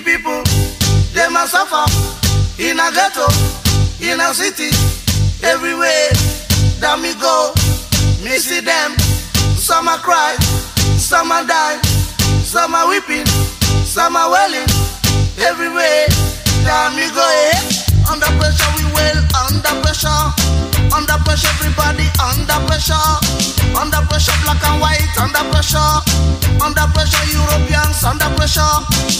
people, they must suffer in a ghetto, in a city, everywhere that me go. Me see them, some are cry, some are die, some are weeping, some are wailing. Everywhere that me go, eh? Under pressure we will, under pressure, Under pressure, everybody under pressure. Under pressure, black and white under pressure. Under pressure, Europeans under pressure.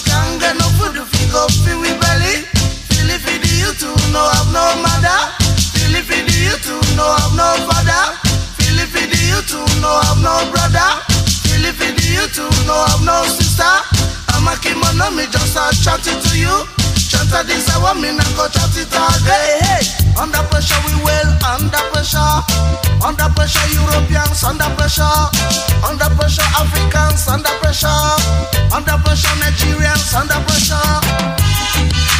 Can't get no food if you go feel we belly. Feel if it you to no have no mother. Feel if it you to no have no father. Feel if it you to no have no brother. Feel if it you to no have no sister. I'm a kimono, me just a chat to you. Chant a this, I want me, now go chat it all day. Hey, hey. Under pressure we will, under pressure. Under pressure Europeans, under pressure. Under pressure Africans, under pressure. Under pressure Nigerians, under pressure.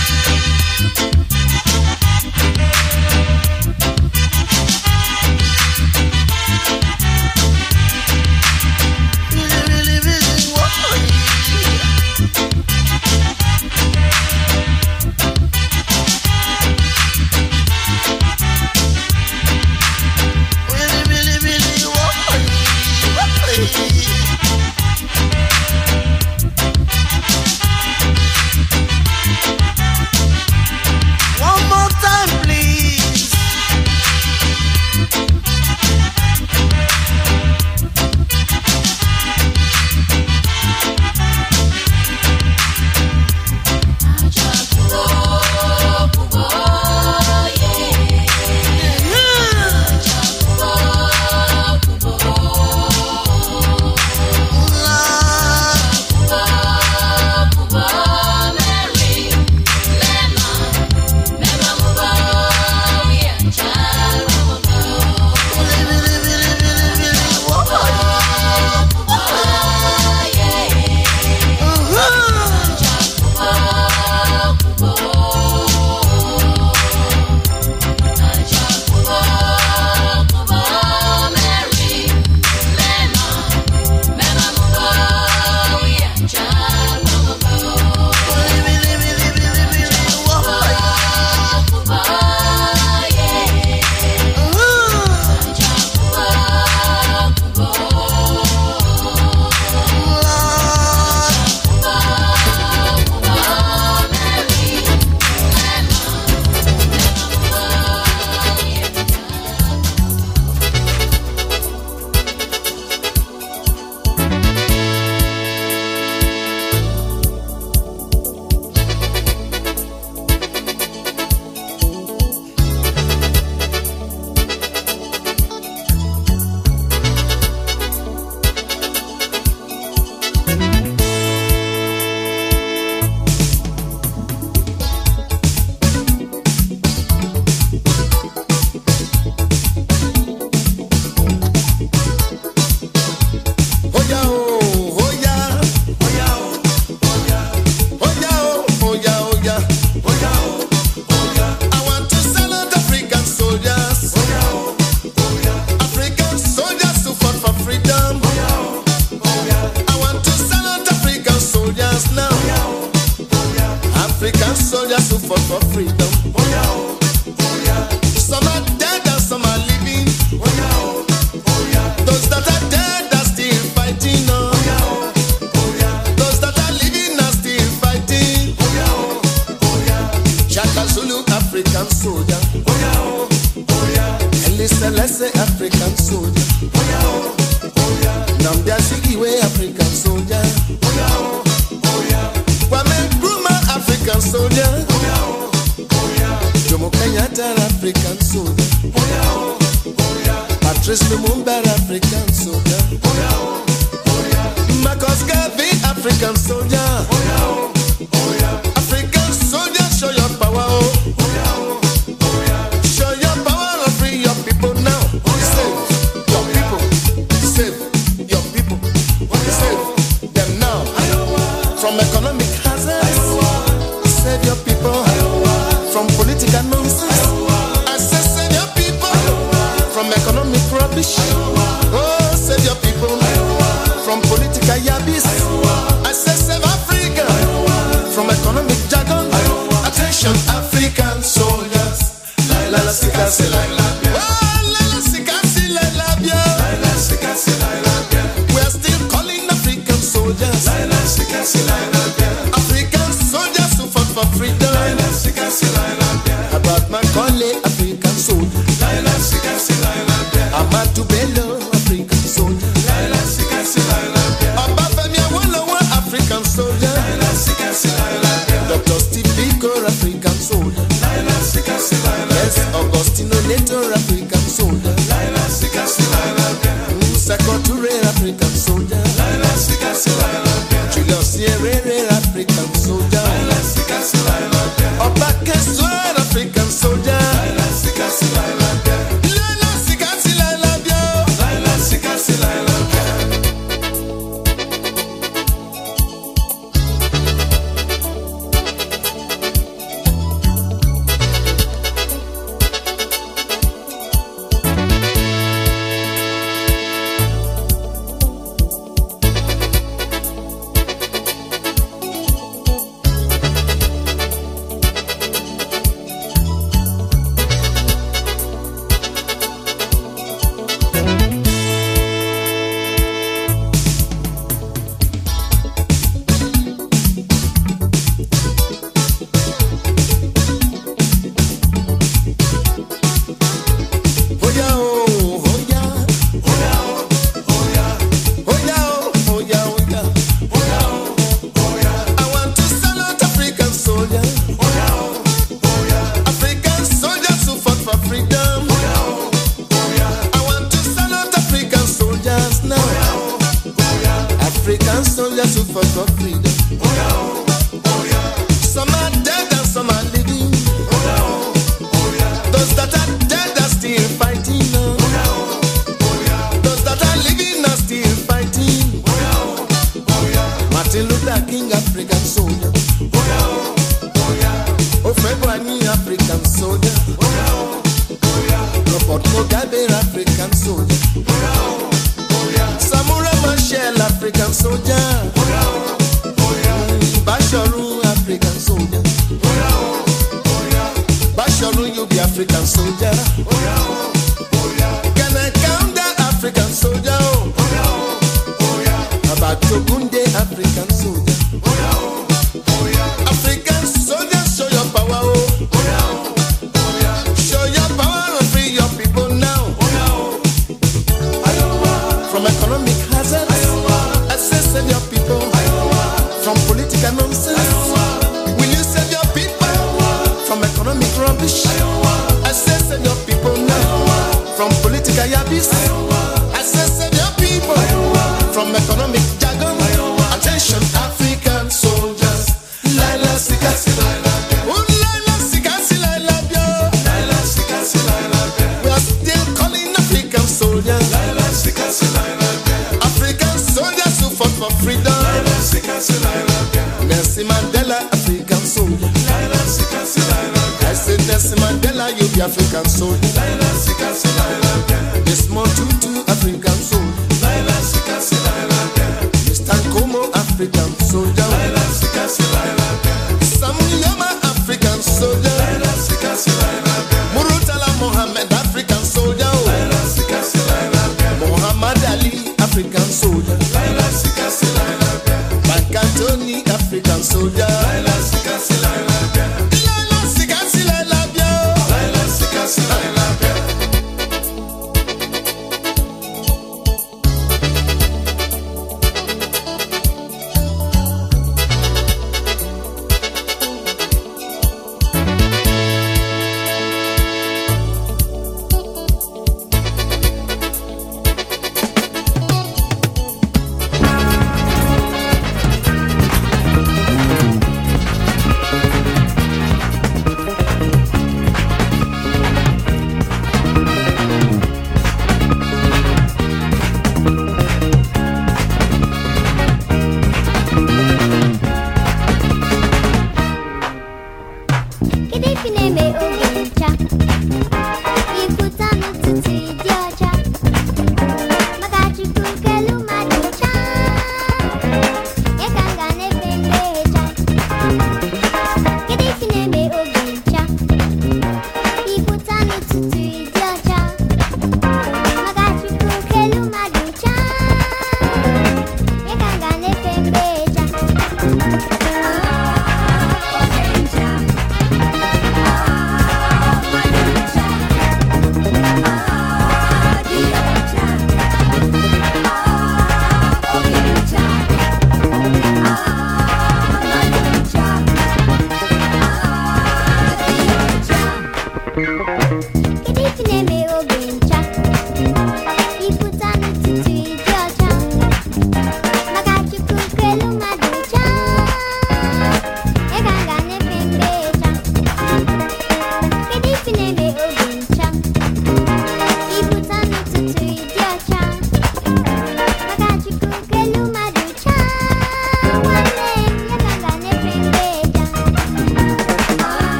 For freedom. Some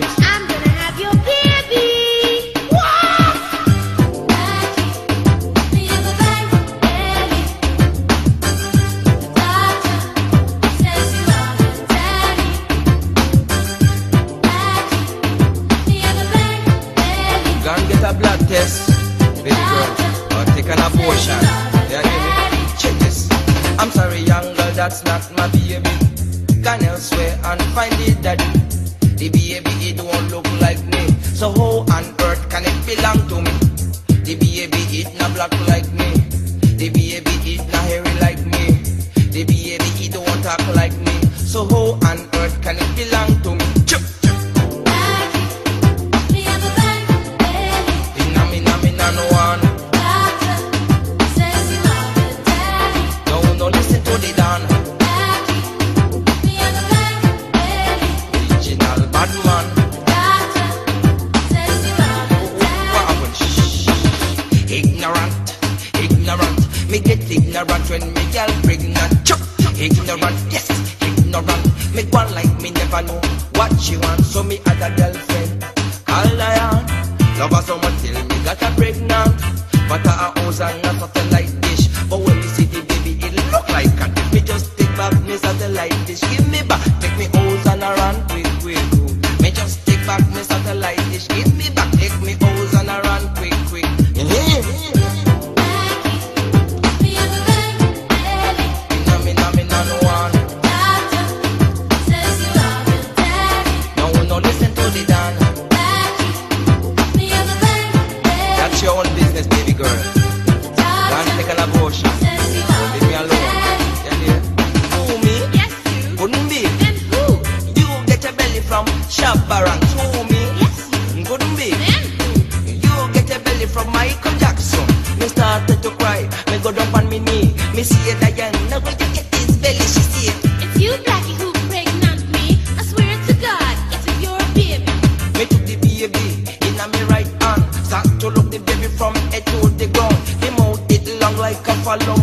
things. follow